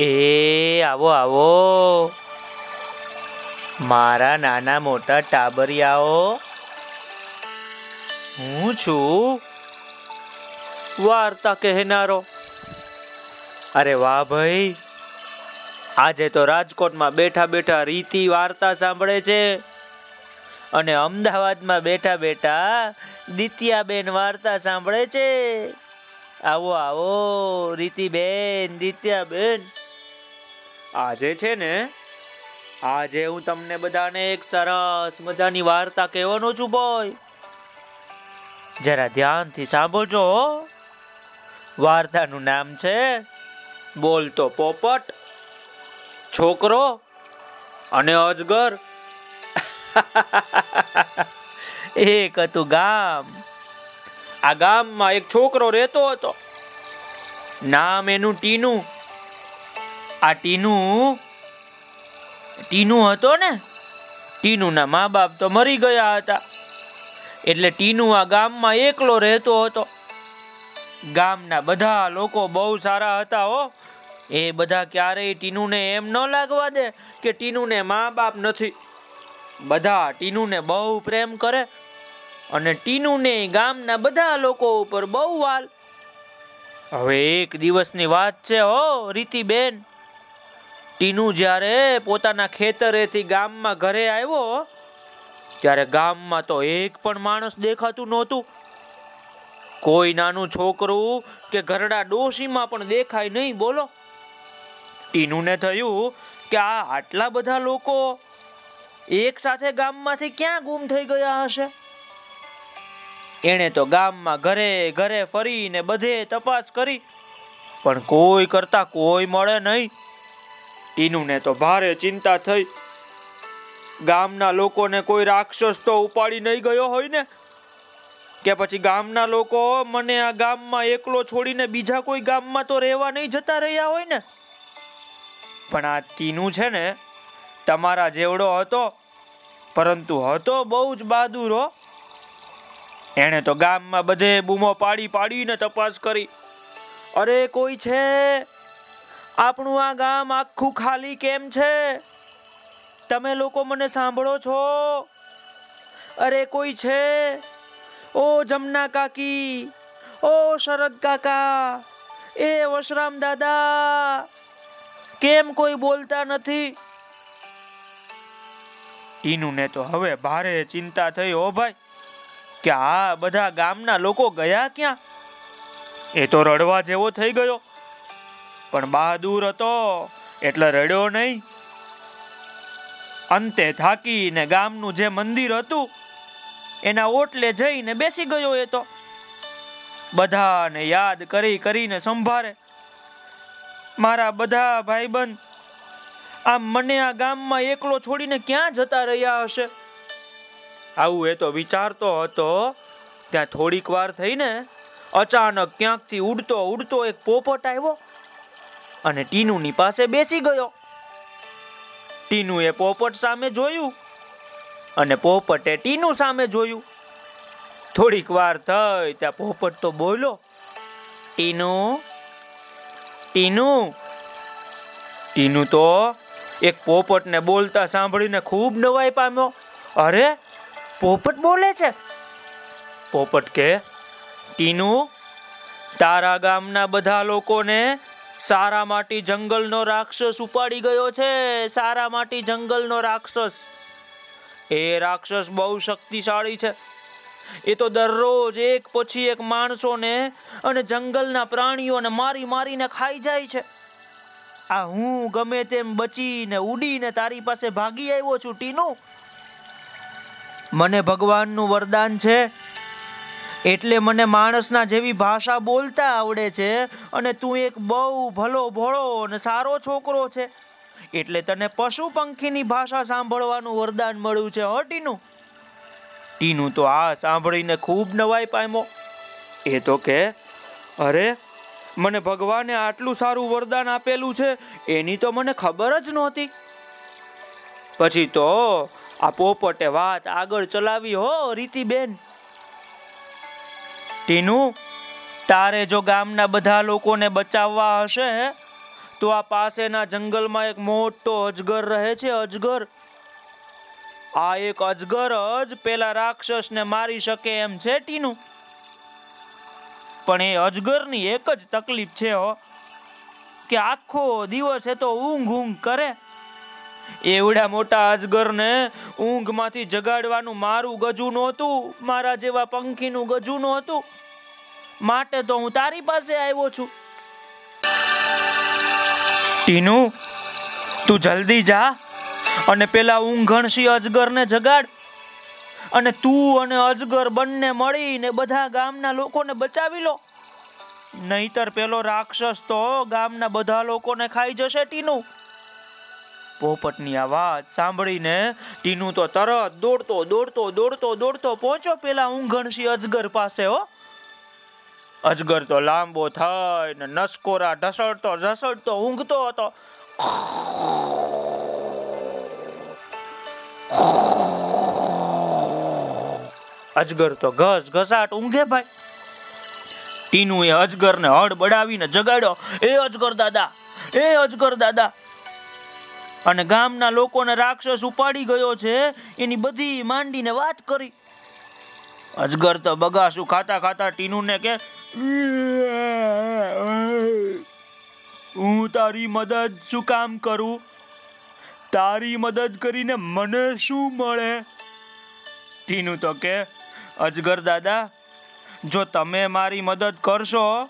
એ, આવો આવો. મારા નાના મોટા ટાબરિયાઓ, હું છું? વાર્તા કહેનારો. અરે વાહ ભાઈ, આજે તો રાજકોટમાં બેઠા બેઠા રીતિ વાર્તા સાંભળે છે. અને અમદાવાદમાં બેઠા બેઠા દિત્યાબેન વાર્તા સાંભળે છે. આવો આવો, રીતિબેન, દિત્યાબેન. આજે છે ને, આજે હું તમને બધાને એક સરસ મજાની વાર્તા કહેવાનો છું બોય જરા ધ્યાનથી સાંભળજો વાર્તાનું નામ છે બોલતો પોપટ, છોકરો અને અજગર. એક હતું ગામ. આ ગામમાં એક છોકરો રહેતો હતો. નામ એનું ટીનું. આ ટીનું ટીનું હતો ને? ટીનુના મા બાપ તો મરી ગયા હતા. એટલે ટીનુ આ ગામમાં એકલો રહેતો હતો. ગામના બધા લોકો બહુ સારા હતા હો. એ બધા ક્યારેય ટીનુને એમ ન લાગવા દે કે ટીનુને મા બાપ નથી. બધા ટીનુને બહુ પ્રેમ કરે અને ટીનુને ગામના બધા લોકો ઉપર બહુ વાલ. હવે એક દિવસની વાત છે હો, રીતિબેન. ટીનુ જ્યારે પોતાના ખેતરેથી ગામમાં ઘરે આવ્યો, ત્યારે ગામમાં તો એક પણ માણસ દેખાતું નહોતું. કોઈ નાનું છોકરું કે ઘરડા ડોશીમાં પણ દેખાય નહીં, બોલો. ટીનુને થયું કે આ આટલા બધા લોકો એક સાથે ગામમાંથી ક્યાં ગુમ થઈ ગયા હશે? એણે તો ગામમાં ઘરે ઘરે ફરીને બધે તપાસ કરી, પણ કોઈ કરતા કોઈ મળે નહીં. ટીનુને તો ભારે ચિંતા થઈ. ગામના લોકોને કોઈ રાક્ષસ તો ઉપાડી નહીં ગયો હોય ને? કે પછી ગામના લોકો, મને આ ગામમાં એકલો છોડીને બીજા કોઈ ગામમાં તો રહેવા નહીં જતા રહ્યા હોય ને? પણ આ ટીનું છે ને, તમારા જેવડો હતો, પરંતુ હતો બહુ જ બહાદુર એણે તો ગામમાં બધે બૂમો પાડી પાડીને તપાસ કરી. અરે, કોઈ છે? આપણું આ ગામ આખું ખાલી કેમ છે? તમે લોકો મને સાંભળો છો? અરે કોઈ છે? ઓ જમના કાકી, ઓ શરદ કાકા, એ વશરામ દાદા, કેમ કોઈ બોલતા નથી? ટીનુને તો હવે ભારે ચિંતા થઈ ઓ ભાઈ, કે આ બધા ગામના લોકો ગયા ક્યાં? એ તો રડવા જેવો થઈ ગયો. પણ બહાદુર હતો, એટલે રડ્યો નહીં. અંતે થાકીને ગામનું જે મંદિર હતું, એના ઓટલે જઈને બેસી ગયો એ તો. બધાને યાદ કરી કરીને સંભાળે. મારા બધા ભાઈબંધ, આમ મને આ ગામમાં એકલો છોડીને ક્યાં જતા રહ્યા હશે? આવું એ તો વિચારતો હતો, ત્યાં થોડીક વાર થઈને અચાનક ક્યાંકથી ઉડતો ઉડતો એક પોપટ આવ્યો. અને ટીનુની પાસે બેસી ગયો. ટીનુએ પોપટ સામે જોયું અને પોપટે ટીનુ સામે જોયું. થોડીક વાર થઈ ત્યાં પોપટ તો બોલો ટીનુ ટીનુ. ટીનુ તો એક પોપટને બોલતા સાંભળીને ખૂબ નવાઈ પામ્યો. અરે, પોપટ બોલે છે? પોપટ કે, ટીનુ, તારા ગામના બધા લોકોને સારા માટી જંગલનો રાક્ષસ ઉપાડી ગયો છે. સારા માટી જંગલનો રાક્ષસ. એ રાક્ષસ બહુ શક્તિશાળી છે. એ તો દરરોજ એક પછી એક માણસોને અને જંગલના પ્રાણીઓને મારી મારીને ખાઈ જાય છે. આ હું ગમે તેમ બચીને, ઉડીને તારી પાસે ભાગી આવ્યો છું, ટીનું. મને ભગવાનનું વરદાન છે. એટલે મને માણસના જેવી ભાષા બોલતા આવડે છે અને તું એક બહુ ભલો ભોળો અને સારો છોકરો છે. એટલે તને પશુ પંખીની ભાષા સાંભળવાનું વરદાન મળ્યું છે, હો, ટીનું? ટીનું તો આ સાંભળીને ખૂબ નવાઈ પામ્યો. એ તો કે, અરે, મને ભગવાને આટલું સારું વરદાન આપેલું છે, એની તો મને ખબર જ નહોતી. પછી તો આ પોપટે વાત આગળ ચલાવી, હો, રીતિબેન. ટીનુ? તારે જો ગામના બધા લોકોને બચાવવા હશે, તો આ પાસેના જંગલમાં એક મોટો અજગર રહે છે, અજગર. આ એક અજગર જ પેલા રાક્ષસને મારી શકે એમ છે, ટીનું. પણ એ અજગરની એક જ તકલીફ છે કે આખો દિવસ એ તો ઊંઘ ઊંઘ કરે. એવડા મોટા અજગરને ઊંઘમાંથી જગાડવાનું મારું ગજું નહોતું, મારા જેવા પંખીનું ગજું નહોતું. માટે તો હું તારી પાસે આવ્યો છું. ટીનુ, તું જલ્દી જા અને પેલા ઊંઘણસી અજગરને જગાડ. અને તું અને અજગર બંને મળીને બધા ગામના લોકોને બચાવી લો. નહીતર પેલો રાક્ષસ તો ગામના બધા લોકોને ખાઈ જશે ટીનુ. પોપટની આ વાત સાંભળીને ટીનુ તો તરત દોડતો દોડતો દોડતો દોડતો પહોંચ્યો. પેલા ઊંઘણસી અજગર પાસે હો. અજગર તો લાંબો થઈને નસકોરા ઢસડતો ઢસડતો, ઊંઘતો હતો. અજગર તો ઘસ ઘસાટ ઊંઘે ભાઈ. ટીનું એ અજગરને હળ બડાવીને જગાડ્યો. એ અજગર દાદા, એ અજગર દાદા અને ગામના લોકોને રાક્ષસ ઉપાડી ગયો છે, એની બધી માંડીને વાત કરી. અજગર તો બગાસું ખાતા ખાતા ટીનુને કે, હું તારી મદદ શું કામ કરું? તારી મદદ કરીને મને શું મળે? ટીનું તો કે, અજગર દાદા, જો તમે મારી મદદ કરશો,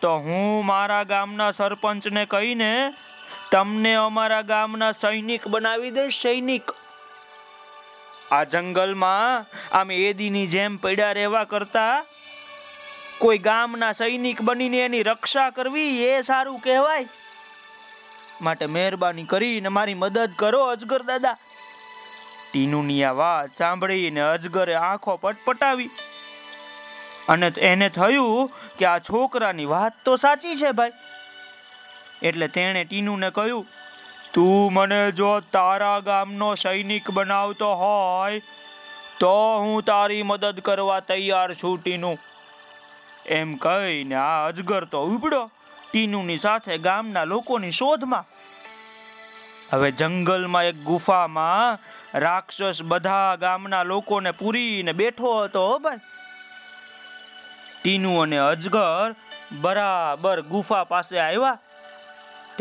તો હું મારા ગામના સરપંચને કહીને તમને અમારા ગામના સૈનિક બનાવી દે, સૈનિક. આ જંગલમાં આમ એદીની જેમ પડ્યા રહેવા કરતા કોઈ ગામના સૈનિક બનીને એની રક્ષા કરવી એ સારું કહેવાય. માટે મહેરબાની કરીને મારી મદદ કરો, અજગર દાદા. ટીનુની આ વાત સાંભળીને અજગરે આંખો પટપટાવી. અને એને થયું કે આ છોકરાની વાત તો સાચી છે ભાઈ. એટલે તેણે ટીનુને કહ્યું, તું મને જો તારા ગામનો સૈનિક બનાવતો હોય, તો હું તારી મદદ કરવા તૈયાર છું ટીનું. એમ કહીને આ અજગર તો ઉપડ્યો ટીનુની સાથે ગામના લોકોની શોધમાં. હવે જંગલમાં એક ગુફામાં રાક્ષસ બધા ગામના લોકોને પૂરીને બેઠો હતો ભાઈ. ટીનુ અને અજગર બરાબર ગુફા પાસે આવ્યા.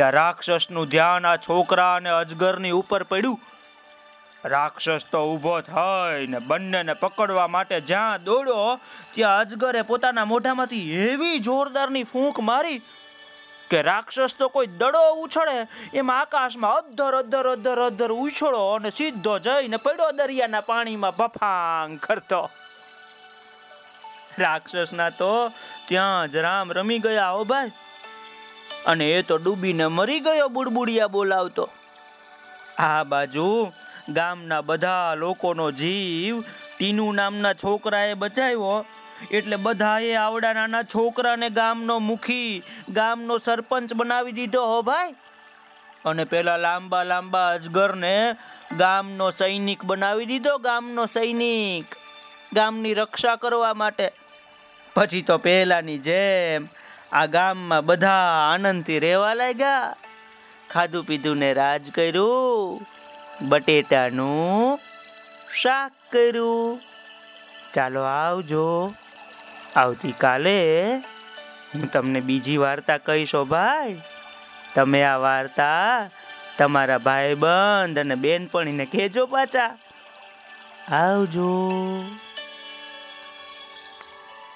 ત્યાં રાક્ષસનું ધ્યાન આ છોકરા અને અજગરની ઉપર પડ્યું. રાક્ષસ તો ઊભો થઈને બંનેને પકડવા માટે જ્યાં દોડ્યો, ત્યાં અજગરે પોતાના મોઢામાંથી એવી જોરદારની ફૂંક મારી કે રાક્ષસ તો કોઈ દડો ઉછળે, એમ આકાશમાં અધર અધર અધર અધર ઉછળો અને સીધો જઈને પડ્યો દરિયાના પાણીમાં બફાંગ કરતો. રાક્ષસના તો ત્યાં જ રામ રમી ગયા હો ભાઈ અને એ તો ડૂબીને મરી ગયો બુડબુડિયા બોલાવતો. આ બાજુ ગામના બધા લોકોનો જીવ ટીનુ નામના છોકરાએ બચાવ્યો. એટલે બધાએ આવડા નાના છોકરાને ગામનો મુખી, ગામનો સરપંચ બનાવી દીધો હો ભાઈ. અને પેલા લાંબા લાંબા અજગરને ગામનો સૈનિક બનાવી દીધો, ગામનો સૈનિક. ગામની રક્ષા કરવા માટે. પછી તો પહેલાની જેમ આ ગામમાં બધા આનંદથી રહેવા લાગ્યા. ખાધું પીધું ને રાજ કર્યું, બટેટાનું શાક કર્યું. ચાલો આવજો. આવતીકાલે હું તમને બીજી વાર્તા કહીશો ભાઈ. તમે આ વાર્તા તમારા ભાઈબંધ અને બેનપણીને કહેજો પાછા. આવજો.